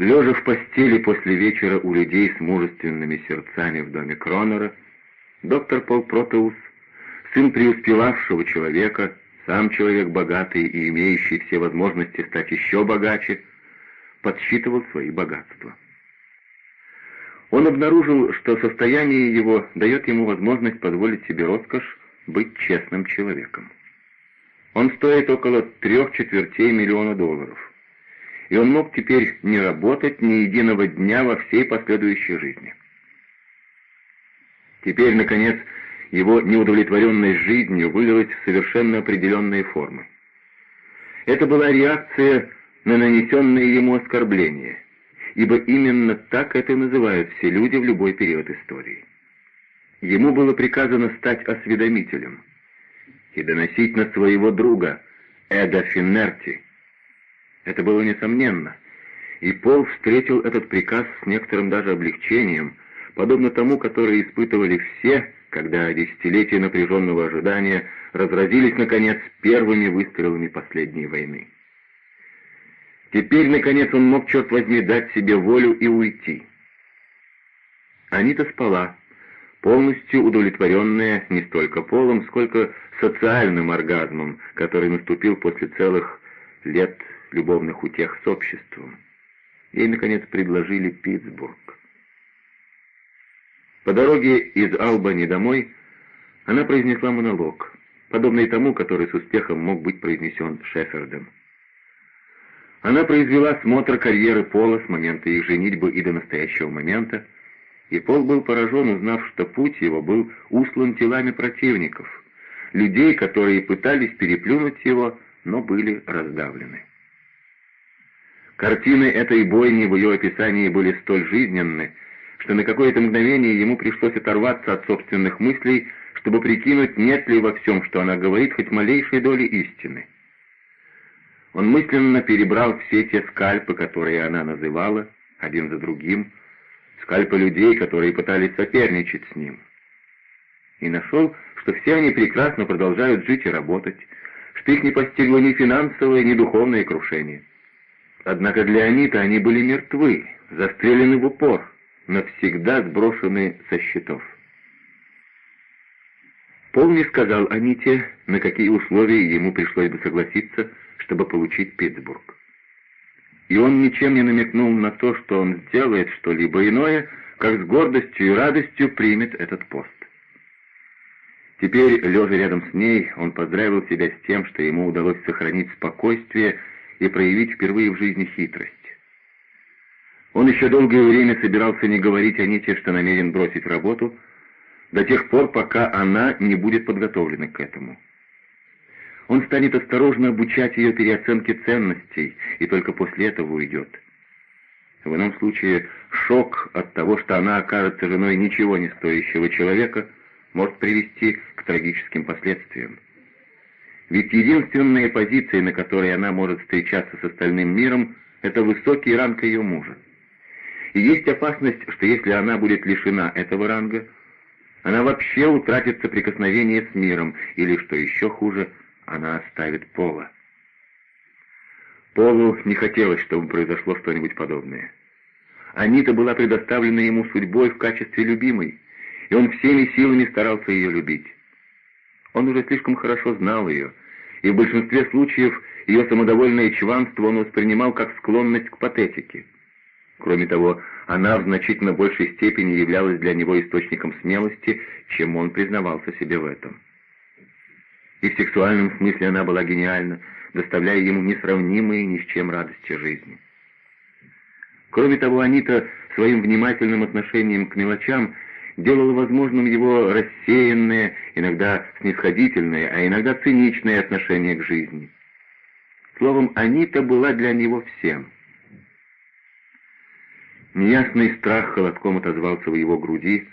Лежа в постели после вечера у людей с мужественными сердцами в доме Кронера, доктор Пол Протеус, сын преуспевавшего человека, сам человек богатый и имеющий все возможности стать еще богаче, подсчитывал свои богатства. Он обнаружил, что состояние его дает ему возможность позволить себе роскошь быть честным человеком. Он стоит около трех четвертей миллиона долларов и он мог теперь не работать ни единого дня во всей последующей жизни. Теперь, наконец, его неудовлетворенность жизнью вылилась в совершенно определенные формы. Это была реакция на нанесенные ему оскорбления, ибо именно так это называют все люди в любой период истории. Ему было приказано стать осведомителем и доносить на своего друга Эда Финнерти, это было несомненно. И Пол встретил этот приказ с некоторым даже облегчением, подобно тому, которое испытывали все, когда десятилетия напряженного ожидания разразились, наконец, первыми выстрелами последней войны. Теперь, наконец, он мог, черт возьми, дать себе волю и уйти. Анита спала, полностью удовлетворенная не столько полом, сколько социальным оргазмом, который наступил после целых лет любовных утех с обществом. Ей, наконец, предложили Питтсбург. По дороге из Албани домой она произнесла монолог, подобный тому, который с успехом мог быть произнесен Шефердом. Она произвела смотр карьеры Пола с момента их женитьбы и до настоящего момента, и Пол был поражен, узнав, что путь его был услан телами противников, людей, которые пытались переплюнуть его, но были раздавлены. Картины этой бойни в ее описании были столь жизненны, что на какое-то мгновение ему пришлось оторваться от собственных мыслей, чтобы прикинуть, нет ли во всем, что она говорит, хоть малейшей доли истины. Он мысленно перебрал все те скальпы, которые она называла, один за другим, скальпы людей, которые пытались соперничать с ним. И нашел, что все они прекрасно продолжают жить и работать, что их не постигло ни финансовое, ни духовное крушение. Однако для Аниты они были мертвы, застрелены в упор, навсегда сброшены со счетов. Пол не сказал Аните, на какие условия ему пришлось бы согласиться, чтобы получить Питтсбург. И он ничем не намекнул на то, что он сделает что-либо иное, как с гордостью и радостью примет этот пост. Теперь, лежа рядом с ней, он поздравил себя с тем, что ему удалось сохранить спокойствие и проявить впервые в жизни хитрость. Он еще долгое время собирался не говорить Аните, что намерен бросить работу, до тех пор, пока она не будет подготовлена к этому. Он станет осторожно обучать ее переоценке ценностей, и только после этого уйдет. В ином случае шок от того, что она окажется женой ничего не стоящего человека, может привести к трагическим последствиям. Ведь единственная позиция, на которой она может встречаться с остальным миром, это высокий ранг ее мужа. И есть опасность, что если она будет лишена этого ранга, она вообще утратит соприкосновение с миром, или, что еще хуже, она оставит Пола. Полу не хотелось, чтобы произошло что-нибудь подобное. Анита была предоставлена ему судьбой в качестве любимой, и он всеми силами старался ее любить. Он уже слишком хорошо знал ее, и в большинстве случаев ее самодовольное чванство он воспринимал как склонность к патетике. Кроме того, она в значительно большей степени являлась для него источником смелости, чем он признавался себе в этом. И в сексуальном смысле она была гениальна, доставляя ему несравнимые ни с чем радости жизни. Кроме того, Анита своим внимательным отношением к мелочам – делало возможным его рассеянное, иногда снисходительное, а иногда циничное отношение к жизни. Словом, Анита была для него всем. Неясный страх холодком отозвался в его груди,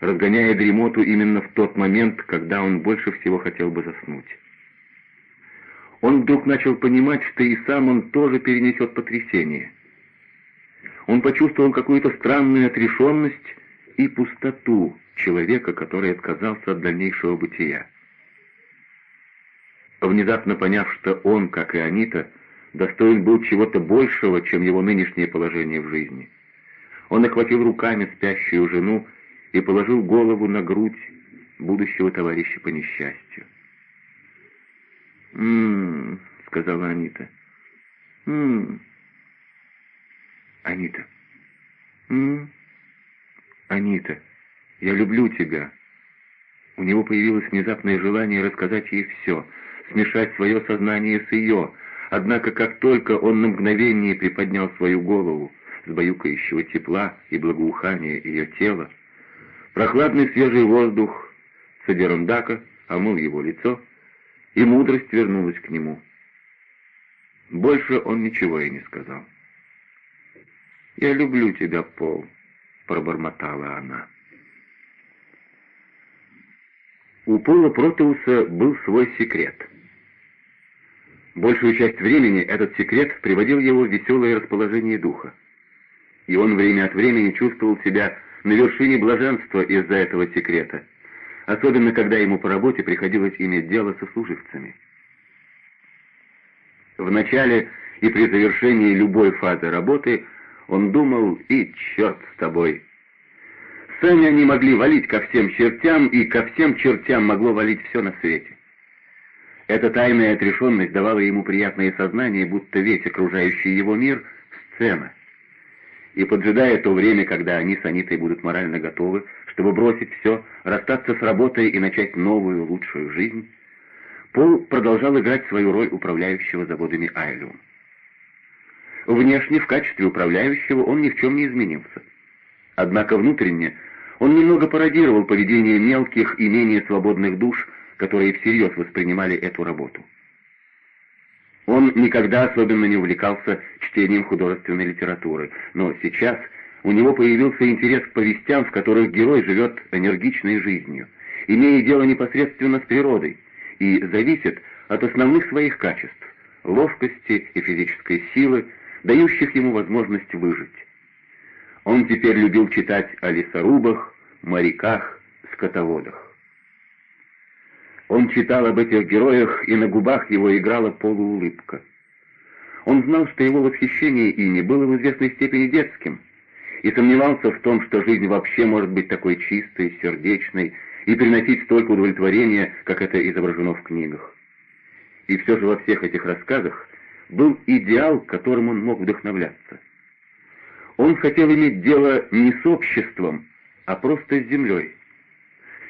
разгоняя дремоту именно в тот момент, когда он больше всего хотел бы заснуть. Он вдруг начал понимать, что и сам он тоже перенесет потрясение. Он почувствовал какую-то странную отрешенность и пустоту человека, который отказался от дальнейшего бытия. Внезапно поняв, что он, как и Анита, достоин был чего-то большего, чем его нынешнее положение в жизни. Он охватил руками спящую жену и положил голову на грудь будущего товарища по несчастью. «М-м-м», сказала Анита. «М-м-м». Анита. «М-м». Анита, я люблю тебя. У него появилось внезапное желание рассказать ей все, смешать свое сознание с ее, однако как только он на мгновение приподнял свою голову с баюкающего тепла и благоухания ее тела, прохладный свежий воздух Садерундака омыл его лицо, и мудрость вернулась к нему. Больше он ничего и не сказал. «Я люблю тебя, Пол», — пробормотала она. У Пола Протеуса был свой секрет. Большую часть времени этот секрет приводил его в веселое расположение духа. И он время от времени чувствовал себя на вершине блаженства из-за этого секрета, особенно когда ему по работе приходилось иметь дело со служивцами. В начале и при завершении любой фазы работы он думал «И черт с тобой!» Сами они могли валить ко всем чертям, и ко всем чертям могло валить все на свете. Эта тайная отрешенность давала ему приятное сознание, будто весь окружающий его мир — сцена. И поджидая то время, когда они с Анитой будут морально готовы, чтобы бросить все, расстаться с работой и начать новую, лучшую жизнь, Пол продолжал играть свою роль управляющего заводами Айлюм. Внешне, в качестве управляющего, он ни в чем не изменился. Однако внутренне он немного пародировал поведение мелких и менее свободных душ, которые всерьез воспринимали эту работу. Он никогда особенно не увлекался чтением художественной литературы, но сейчас у него появился интерес к повестям, в которых герой живет энергичной жизнью, имея дело непосредственно с природой, и зависит от основных своих качеств — ловкости и физической силы, дающих ему возможность выжить. Он теперь любил читать о лесорубах, моряках, скотоводах. Он читал об этих героях, и на губах его играла полуулыбка. Он знал, что его восхищение ими было в известной степени детским, и сомневался в том, что жизнь вообще может быть такой чистой, сердечной и приносить столько удовлетворения, как это изображено в книгах. И все же во всех этих рассказах был идеал, которым он мог вдохновляться. Он хотел иметь дело не с обществом, а просто с землей.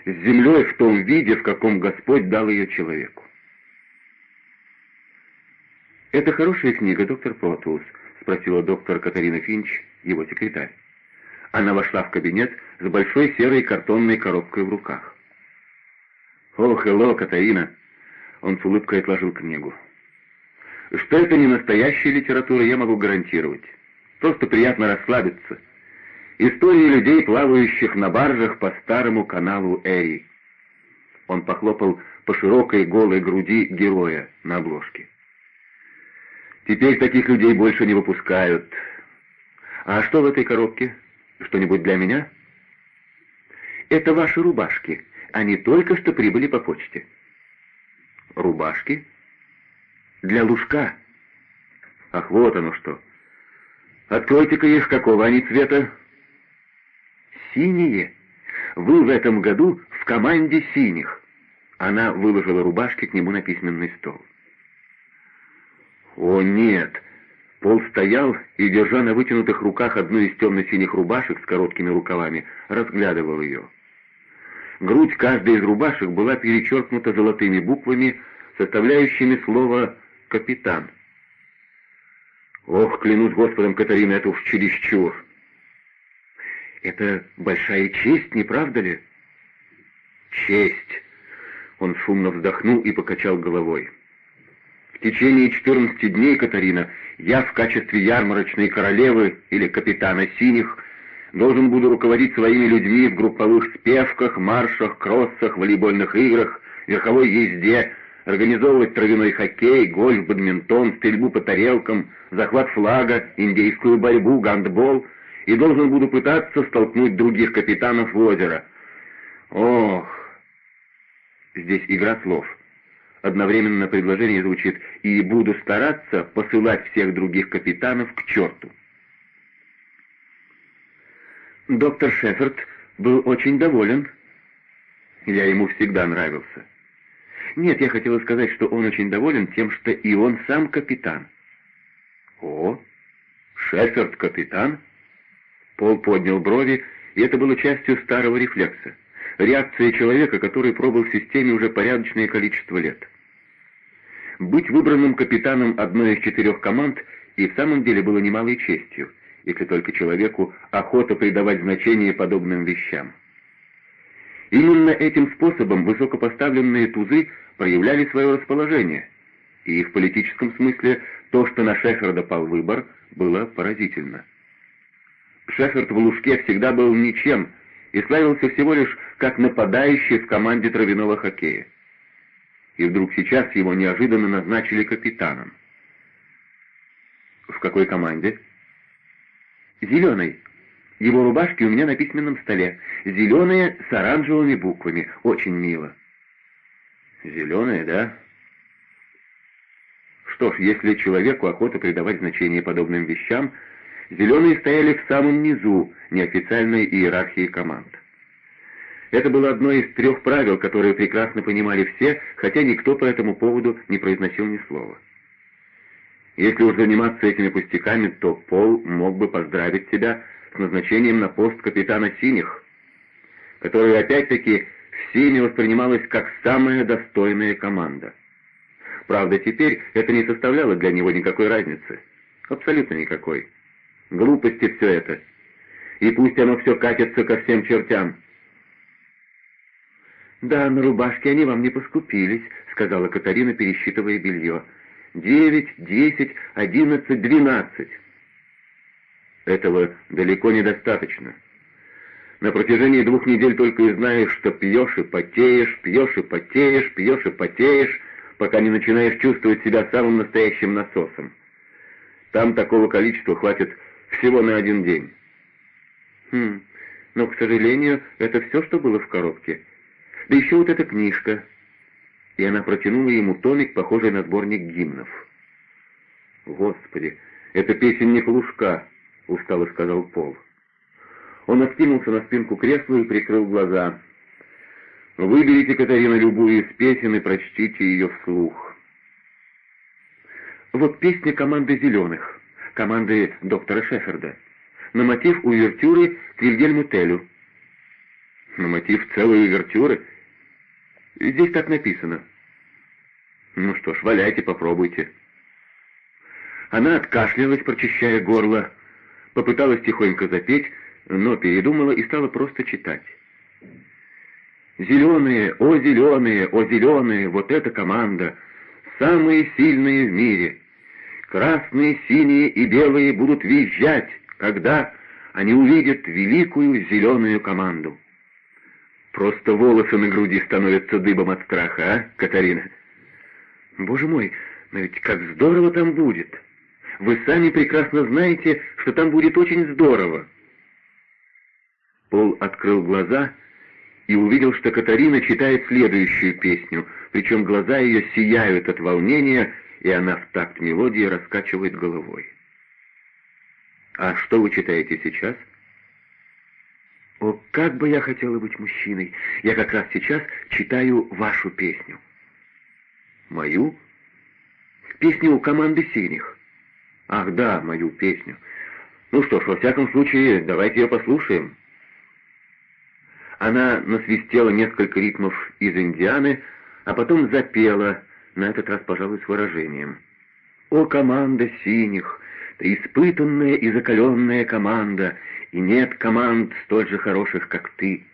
С землей в том виде, в каком Господь дал ее человеку. «Это хорошая книга, доктор Протус?» — спросила доктор Катарина Финч, его секретарь. Она вошла в кабинет с большой серой картонной коробкой в руках. «О, хелло, Катарина!» Он с улыбкой отложил книгу. «Что это не настоящая литература, я могу гарантировать. Просто приятно расслабиться. Истории людей, плавающих на баржах по старому каналу Эри. Он похлопал по широкой голой груди героя на обложке. Теперь таких людей больше не выпускают. А что в этой коробке? Что-нибудь для меня? Это ваши рубашки. Они только что прибыли по почте. Рубашки? Для лужка. Ах, вот оно что. Откройте-ка их, какого они цвета? Синие. Вы в этом году в команде синих. Она выложила рубашки к нему на письменный стол. О, нет. Пол стоял и, держа на вытянутых руках одну из темно-синих рубашек с короткими рукавами, разглядывал ее. Грудь каждой из рубашек была перечеркнута золотыми буквами, составляющими слово «капитан». Ох, клянусь Господом, Катарина, это уж чересчур. Это большая честь, не правда ли? Честь. Он шумно вздохнул и покачал головой. В течение 14 дней, Катарина, я в качестве ярмарочной королевы или капитана синих должен буду руководить своими людьми в групповых спевках, маршах, кроссах, волейбольных играх, верховой езде, организовывать травяной хоккей, гольф, бадминтон, стрельбу по тарелкам, захват флага, индейскую борьбу, гандбол, и должен буду пытаться столкнуть других капитанов в озеро. Ох! Здесь игра слов. одновременно предложение звучит «и буду стараться посылать всех других капитанов к черту». Доктор Шеферд был очень доволен. Я ему всегда нравился. Нет, я хотела сказать, что он очень доволен тем, что и он сам капитан. О, Шеферд капитан? Пол поднял брови, и это было частью старого рефлекса. Реакция человека, который пробыл в системе уже порядочное количество лет. Быть выбранным капитаном одной из четырех команд и в самом деле было немалой честью, если только человеку охота придавать значение подобным вещам. Именно этим способом высокопоставленные тузы проявляли свое расположение, и в политическом смысле то, что на Шеферда пал выбор, было поразительно. Шеферд в Лужке всегда был ничем и славился всего лишь как нападающий в команде травяного хоккея. И вдруг сейчас его неожиданно назначили капитаном. В какой команде? Зеленой. Его рубашки у меня на письменном столе. Зеленые с оранжевыми буквами. Очень мило. Зеленые, да? Что ж, если человеку охота придавать значение подобным вещам, зеленые стояли в самом низу неофициальной иерархии команд. Это было одно из трех правил, которые прекрасно понимали все, хотя никто по этому поводу не произносил ни слова. Если уж заниматься этими пустяками, то Пол мог бы поздравить тебя с назначением на пост капитана «Синих», который опять-таки всеми воспринималась как самая достойная команда. Правда, теперь это не составляло для него никакой разницы. Абсолютно никакой. Глупости все это. И пусть оно все катится ко всем чертям. «Да, на рубашке они вам не поскупились», — сказала Катарина, пересчитывая белье. «Девять, десять, одиннадцать, двенадцать». Этого далеко недостаточно. На протяжении двух недель только и знаешь, что пьешь и потеешь, пьешь и потеешь, пьешь и потеешь, пока не начинаешь чувствовать себя самым настоящим насосом. Там такого количества хватит всего на один день. Хм, но, к сожалению, это все, что было в коробке. Да еще вот эта книжка. И она протянула ему томик, похожий на сборник гимнов. «Господи, это песенник Лужка», — устало сказал Пол. Он откинулся на спинку кресла и прикрыл глаза. «Выберите, Катарина, любую из песен и прочтите ее вслух». Вот песня команды «Зеленых», команды доктора Шеферда, на мотив увертюры к Вильгельму Телю. На мотив целой увертюры? Здесь так написано. Ну что ж, валяйте, попробуйте. Она откашлялась, прочищая горло, попыталась тихонько запеть, но передумала и стала просто читать. «Зеленые, о зеленые, о зеленые, вот эта команда, самые сильные в мире. Красные, синие и белые будут визжать, когда они увидят великую зеленую команду». Просто волосы на груди становятся дыбом от страха, а, Катарина? Боже мой, но ведь как здорово там будет! Вы сами прекрасно знаете, что там будет очень здорово. Пол открыл глаза и увидел, что Катарина читает следующую песню, причем глаза ее сияют от волнения, и она в такт мелодии раскачивает головой. «А что вы читаете сейчас?» «О, как бы я хотела быть мужчиной! Я как раз сейчас читаю вашу песню». «Мою?» «Песню у команды синих». «Ах да, мою песню. Ну что ж, во всяком случае, давайте ее послушаем». Она насвистела несколько ритмов из «Индианы», а потом запела, на этот раз, пожалуй, с выражением. «О, команда синих! Ты испытанная и закаленная команда, и нет команд столь же хороших, как ты.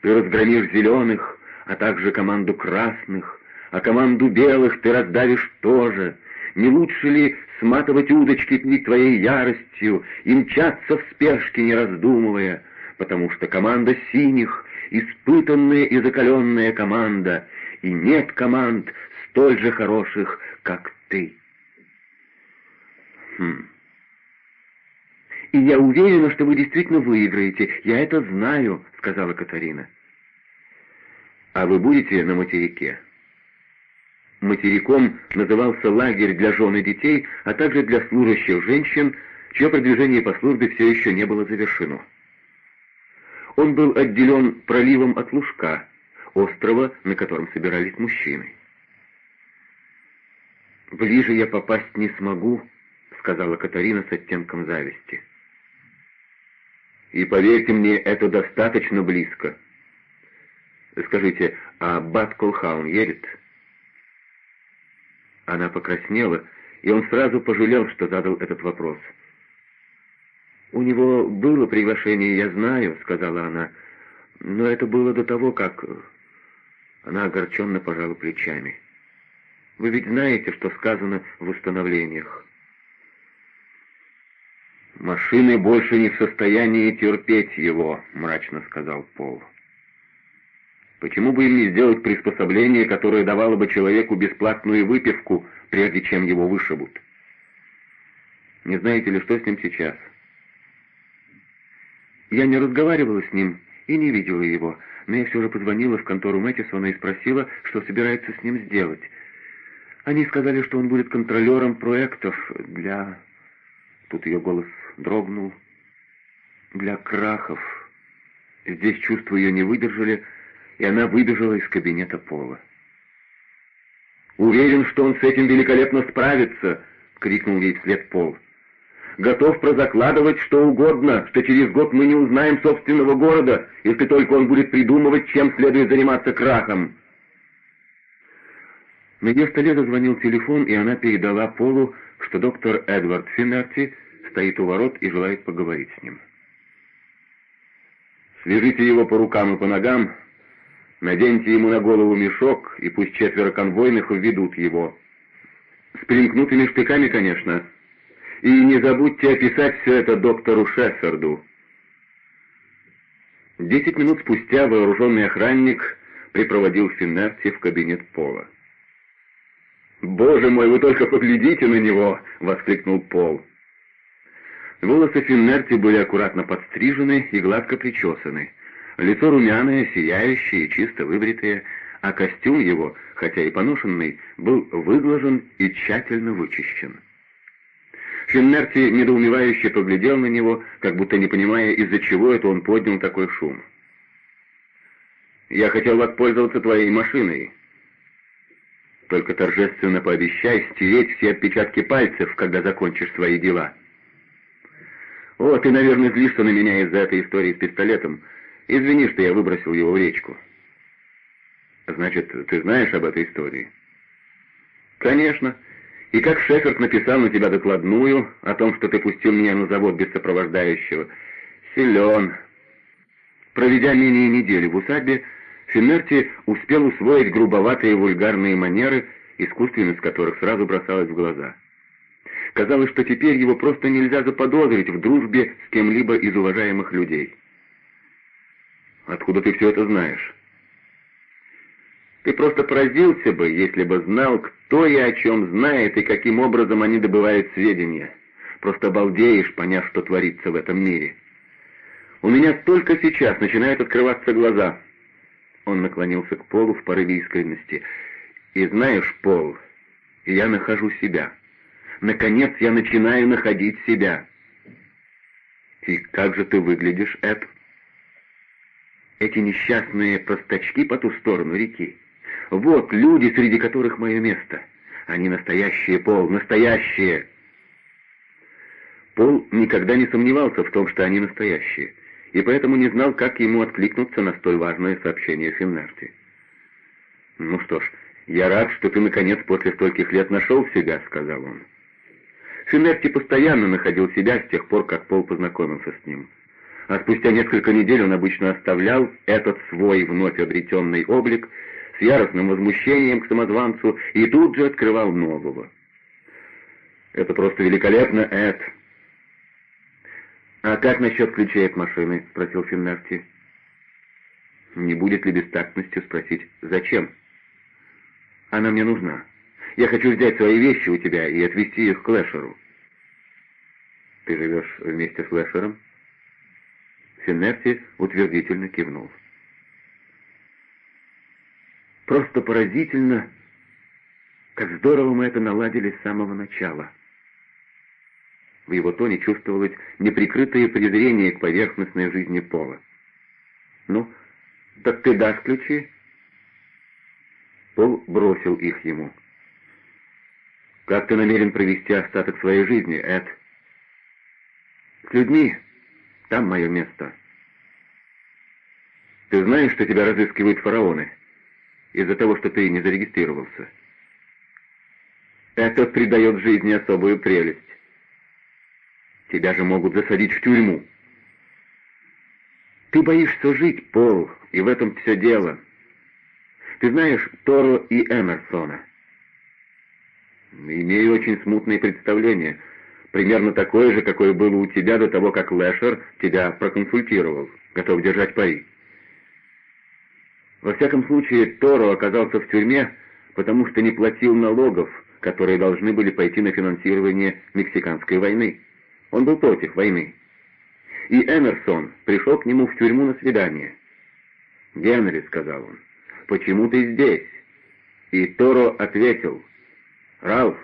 Ты разгромишь зеленых, а также команду красных, а команду белых ты раздавишь тоже. Не лучше ли сматывать удочки перед твоей яростью и мчаться в спешке, не раздумывая, потому что команда синих — испытанная и закаленная команда, и нет команд столь же хороших, как ты. Хм. «И я уверена, что вы действительно выиграете. Я это знаю», — сказала Катарина. «А вы будете на материке?» Материком назывался лагерь для жен и детей, а также для служащих женщин, чье продвижение по службе все еще не было завершено. Он был отделен проливом от Лужка, острова, на котором собирались мужчины. «Ближе я попасть не смогу», — сказала Катарина с оттенком зависти. «И поверьте мне, это достаточно близко. Скажите, а Бат Колхаун едет?» Она покраснела, и он сразу пожалел, что задал этот вопрос. «У него было приглашение, я знаю», — сказала она, — «но это было до того, как...» Она огорченно пожала плечами. «Вы ведь знаете, что сказано в установлениях». «Машины больше не в состоянии терпеть его», — мрачно сказал Пол. «Почему бы им не сделать приспособление, которое давало бы человеку бесплатную выпивку, прежде чем его вышибут?» «Не знаете ли, что с ним сейчас?» Я не разговаривала с ним и не видела его, но я все же позвонила в контору Мэттисона и спросила, что собирается с ним сделать. Они сказали, что он будет контролером проектов для... Тут ее голос дрогнул. Для крахов. Здесь чувства ее не выдержали, и она выбежала из кабинета Пола. «Уверен, что он с этим великолепно справится!» — крикнул ей вслед Пол готов прозакладывать что угодно, что через год мы не узнаем собственного города, если только он будет придумывать, чем следует заниматься крахом. На ее столе зазвонил телефон, и она передала Полу, что доктор Эдвард Финнерти стоит у ворот и желает поговорить с ним. «Свяжите его по рукам и по ногам, наденьте ему на голову мешок, и пусть четверо конвойных введут его. С примкнутыми штыками, конечно». И не забудьте описать все это доктору Шефферду». Десять минут спустя вооруженный охранник припроводил Финнерти в кабинет Пола. «Боже мой, вы только поглядите на него!» — воскликнул Пол. Волосы Финнерти были аккуратно подстрижены и гладко причесаны. Лицо румяное, сияющее чисто выбритое, а костюм его, хотя и поношенный, был выглажен и тщательно вычищен. Финнерти недоумевающе поглядел на него, как будто не понимая, из-за чего это он поднял такой шум. «Я хотел воспользоваться твоей машиной. Только торжественно пообещай стереть все отпечатки пальцев, когда закончишь свои дела». «О, ты, наверное, злишься на меня из-за этой истории с пистолетом. Извини, что я выбросил его в речку». «Значит, ты знаешь об этой истории?» «Конечно». И как Шеферд написал на тебя докладную о том, что ты пустил меня на завод без сопровождающего. Силен. Проведя менее недели в усадьбе, Финерти успел усвоить грубоватые вульгарные манеры, искусственность которых сразу бросалась в глаза. Казалось, что теперь его просто нельзя заподозрить в дружбе с кем-либо из уважаемых людей. «Откуда ты все это знаешь?» Ты просто поразился бы, если бы знал, кто и о чем знает, и каким образом они добывают сведения. Просто обалдеешь, поняв, что творится в этом мире. У меня только сейчас начинают открываться глаза. Он наклонился к Полу в порыве искренности. И знаешь, Пол, я нахожу себя. Наконец я начинаю находить себя. И как же ты выглядишь, Эд? Эти несчастные простачки по ту сторону реки. Вот люди, среди которых мое место. Они настоящие, Пол, настоящие. Пол никогда не сомневался в том, что они настоящие, и поэтому не знал, как ему откликнуться на столь важное сообщение Финнарти. «Ну что ж, я рад, что ты, наконец, после стольких лет нашел себя», — сказал он. Финнерти постоянно находил себя с тех пор, как Пол познакомился с ним. А спустя несколько недель он обычно оставлял этот свой вновь обретенный облик с яростным возмущением к самозванцу и тут же открывал нового. «Это просто великолепно, Эд!» «А как насчет ключей от машины?» — спросил Финнерти. «Не будет ли бестактностью спросить, зачем?» «Она мне нужна. Я хочу взять свои вещи у тебя и отвезти их к Лэшеру». «Ты живешь вместе с Лэшером?» Финнерти утвердительно кивнул. Просто поразительно, Как здорово мы это наладили с самого начала. В его тоне чувствовалось неприкрытое презрение к поверхностной жизни Пола. «Ну, так ты дашь ключи?» Пол бросил их ему. «Как ты намерен провести остаток своей жизни, Эд?» «С людьми. Там мое место». «Ты знаешь, что тебя разыскивают фараоны из-за того, что ты не зарегистрировался?» «Это придает жизни особую прелесть. Тебя же могут засадить в тюрьму». «Ты боишься жить, Пол, и в этом все дело». Ты знаешь Торо и Эмерсона?» «Имею очень смутное представление. Примерно такое же, какое было у тебя до того, как Лэшер тебя проконсультировал, готов держать пари». Во всяком случае, Торо оказался в тюрьме, потому что не платил налогов, которые должны были пойти на финансирование Мексиканской войны. Он был против войны. И Эмерсон пришел к нему в тюрьму на свидание. «Генри», — сказал он, почему ты здесь?» И Торо ответил, «Ралф,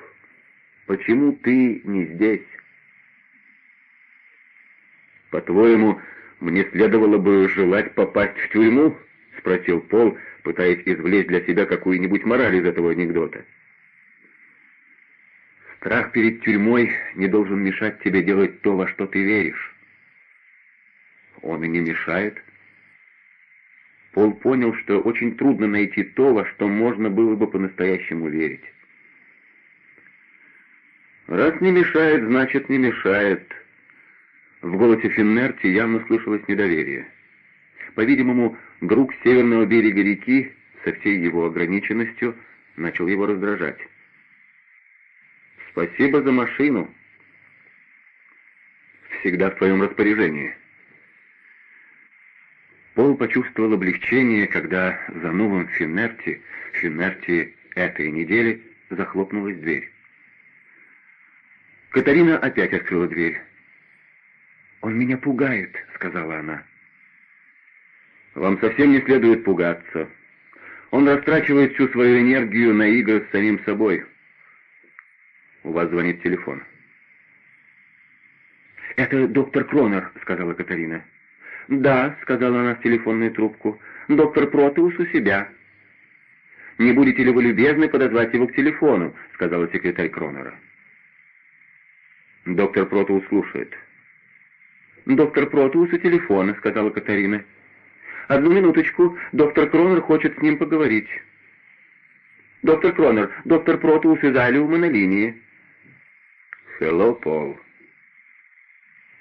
почему ты не здесь?» «По-твоему, мне следовало бы желать попасть в тюрьму?» — спросил Пол, пытаясь извлечь для себя какую-нибудь мораль из этого анекдота. «Страх перед тюрьмой не должен мешать тебе делать то, во что ты веришь». «Он и не мешает», Пол понял, что очень трудно найти то, во что можно было бы по-настоящему верить. «Раз не мешает, значит, не мешает». В голосе Финнерти явно слышалось недоверие. По-видимому, друг северного берега реки со всей его ограниченностью начал его раздражать. «Спасибо за машину. Всегда в твоем распоряжении». Пол почувствовал облегчение, когда за новым Финерти, Финерти этой недели, захлопнулась дверь. Катарина опять открыла дверь. «Он меня пугает», — сказала она. «Вам совсем не следует пугаться. Он растрачивает всю свою энергию на игры с самим собой. У вас звонит телефон». «Это доктор Кронер», — сказала Катарина. «Да», — сказала она в телефонную трубку, — «доктор Протеус у себя». «Не будете ли вы любезны подозвать его к телефону?» — сказала секретарь Кронера. Доктор Протеус слушает. «Доктор Протеус у телефона», — сказала Катарина. «Одну минуточку, доктор Кронер хочет с ним поговорить». «Доктор Кронер, доктор Протеус из Алиума на линии». «Хелло, Пол».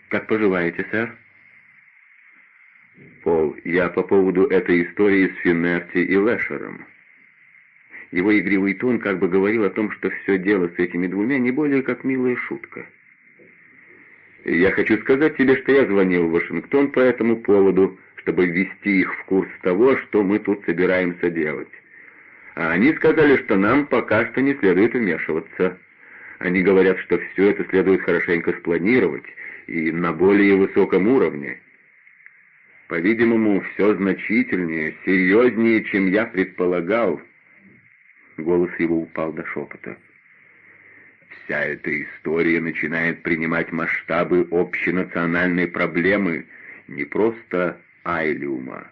«Как поживаете, сэр?» Пол, я по поводу этой истории с Финнерти и Лэшером. Его игривый тон как бы говорил о том, что все дело с этими двумя не более как милая шутка. Я хочу сказать тебе, что я звонил в Вашингтон по этому поводу, чтобы ввести их в курс того, что мы тут собираемся делать. А они сказали, что нам пока что не следует вмешиваться. Они говорят, что все это следует хорошенько спланировать и на более высоком уровне. По-видимому, все значительнее, серьезнее, чем я предполагал. Голос его упал до шепота. Вся эта история начинает принимать масштабы общенациональной проблемы, не просто Айлиума.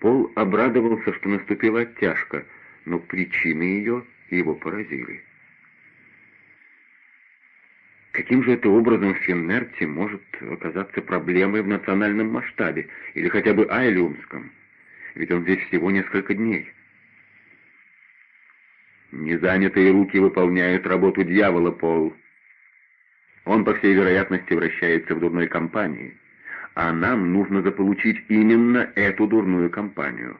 Пол обрадовался, что наступила оттяжка, но причины ее его поразили. Каким же это образом Финнерти может оказаться проблемой в национальном масштабе, или хотя бы айлиумском? Ведь он здесь всего несколько дней. Незанятые руки выполняют работу дьявола, Пол. Он, по всей вероятности, вращается в дурной компании, а нам нужно заполучить именно эту дурную компанию.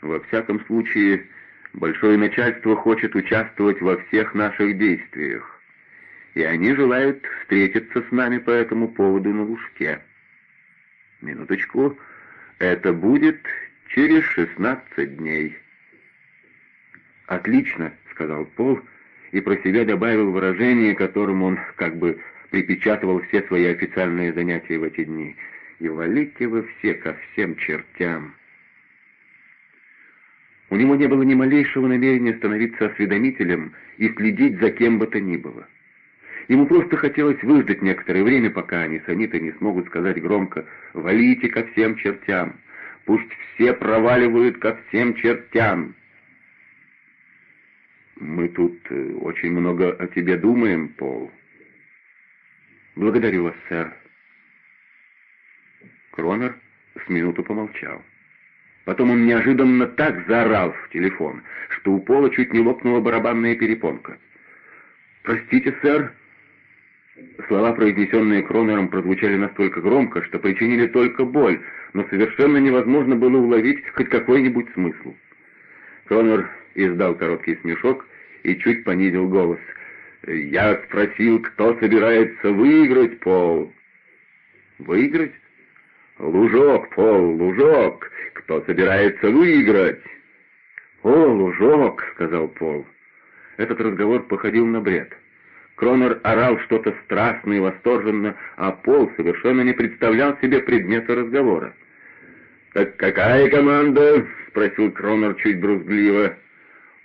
Во всяком случае, большое начальство хочет участвовать во всех наших действиях и они желают встретиться с нами по этому поводу на Лужке. Минуточку, это будет через шестнадцать дней. «Отлично», — сказал Пол, и про себя добавил выражение, которым он как бы припечатывал все свои официальные занятия в эти дни. «И валите вы все ко всем чертям». У него не было ни малейшего намерения становиться осведомителем и следить за кем бы то ни было. Ему просто хотелось выждать некоторое время, пока они с Анитой не смогут сказать громко «Валите ко всем чертям! Пусть все проваливают ко всем чертям!» «Мы тут э, очень много о тебе думаем, Пол». «Благодарю вас, сэр». Кронер с минуту помолчал. Потом он неожиданно так заорал в телефон, что у Пола чуть не лопнула барабанная перепонка. «Простите, сэр». Слова, произнесенные Кронером, прозвучали настолько громко, что причинили только боль, но совершенно невозможно было уловить хоть какой-нибудь смысл. Кронер издал короткий смешок и чуть понизил голос. «Я спросил, кто собирается выиграть, Пол». «Выиграть?» «Лужок, Пол, лужок! Кто собирается выиграть?» «О, лужок!» — сказал Пол. Этот разговор походил на бред. Кронер орал что-то страстно и восторженно, а Пол совершенно не представлял себе предмета разговора. «Так какая команда?» — спросил Кронер чуть брузгливо.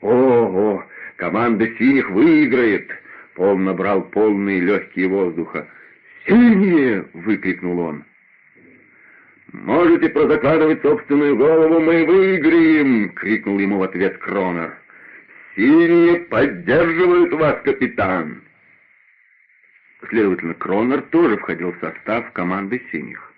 «О, команда синих выиграет!» Пол набрал полные легкие воздуха. «Синие!» — выкрикнул он. «Можете прозакладывать собственную голову, мы выиграем!» — крикнул ему в ответ Кронер. «Синие поддерживают вас, капитан!» Следовательно, Кронер тоже входил в состав команды синих.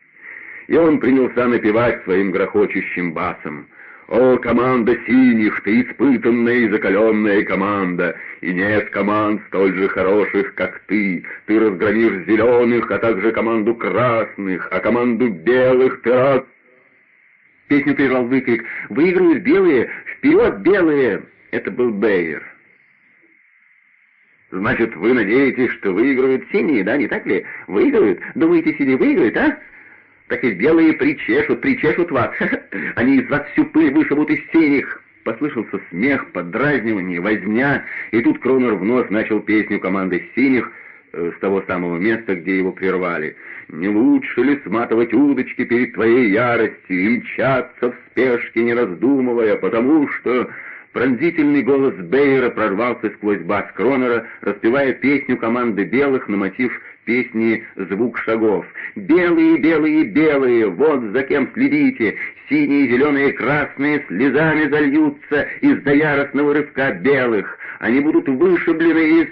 И он принялся напевать своим грохочущим басом. «О, команда синих, ты испытанная и закаленная команда, и нет команд столь же хороших, как ты. Ты разгромишь зеленых, а также команду красных, а команду белых ты раз...» Песню прервал выкрик «Выиграют белые! Вперед, белые!» Это был Бейер. «Значит, вы надеетесь, что выиграют синие, да, не так ли? Выиграют? Думаете, синие выиграют, а?» Так и белые причешут, причешут вас. Они из вас всю пыль вышибут из синих. Послышался смех, подразнивание, возня, и тут Кронер вновь начал песню команды синих э, с того самого места, где его прервали. «Не лучше ли сматывать удочки перед твоей яростью и мчаться в спешке, не раздумывая, потому что...» Пронзительный голос Бейера прорвался сквозь бас Кронера, распевая песню команды белых на мотив песни «Звук шагов». «Белые, белые, белые, вот за кем следите! Синие, зеленые, красные слезами зальются из-за яростного рывка белых! Они будут вышиблены из...»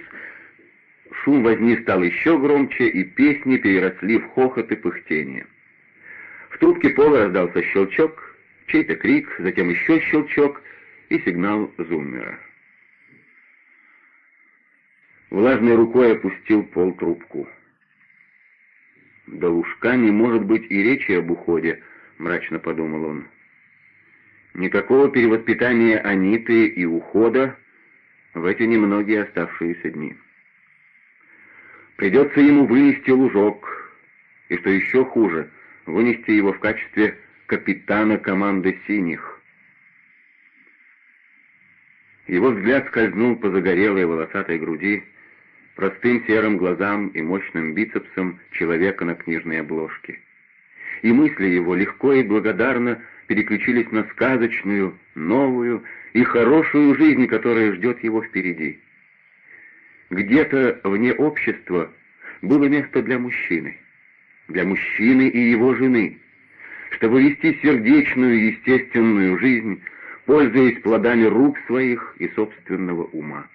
Шум возни стал еще громче, и песни переросли в хохот и пыхтение. В трубке пола раздался щелчок, чей-то крик, затем еще щелчок — и сигнал зуммера. Влажной рукой опустил пол трубку. «До ушка не может быть и речи об уходе», — мрачно подумал он. «Никакого перевоспитания Аниты и ухода в эти немногие оставшиеся дни. Придется ему вынести лужок, и, что еще хуже, вынести его в качестве капитана команды «Синих». Его взгляд скользнул по загорелой волосатой груди, простым серым глазам и мощным бицепсам человека на книжной обложке. И мысли его легко и благодарно переключились на сказочную, новую и хорошую жизнь, которая ждет его впереди. Где-то вне общества было место для мужчины, для мужчины и его жены, чтобы вести сердечную, естественную жизнь, пользуясь плодами рук своих и собственного ума.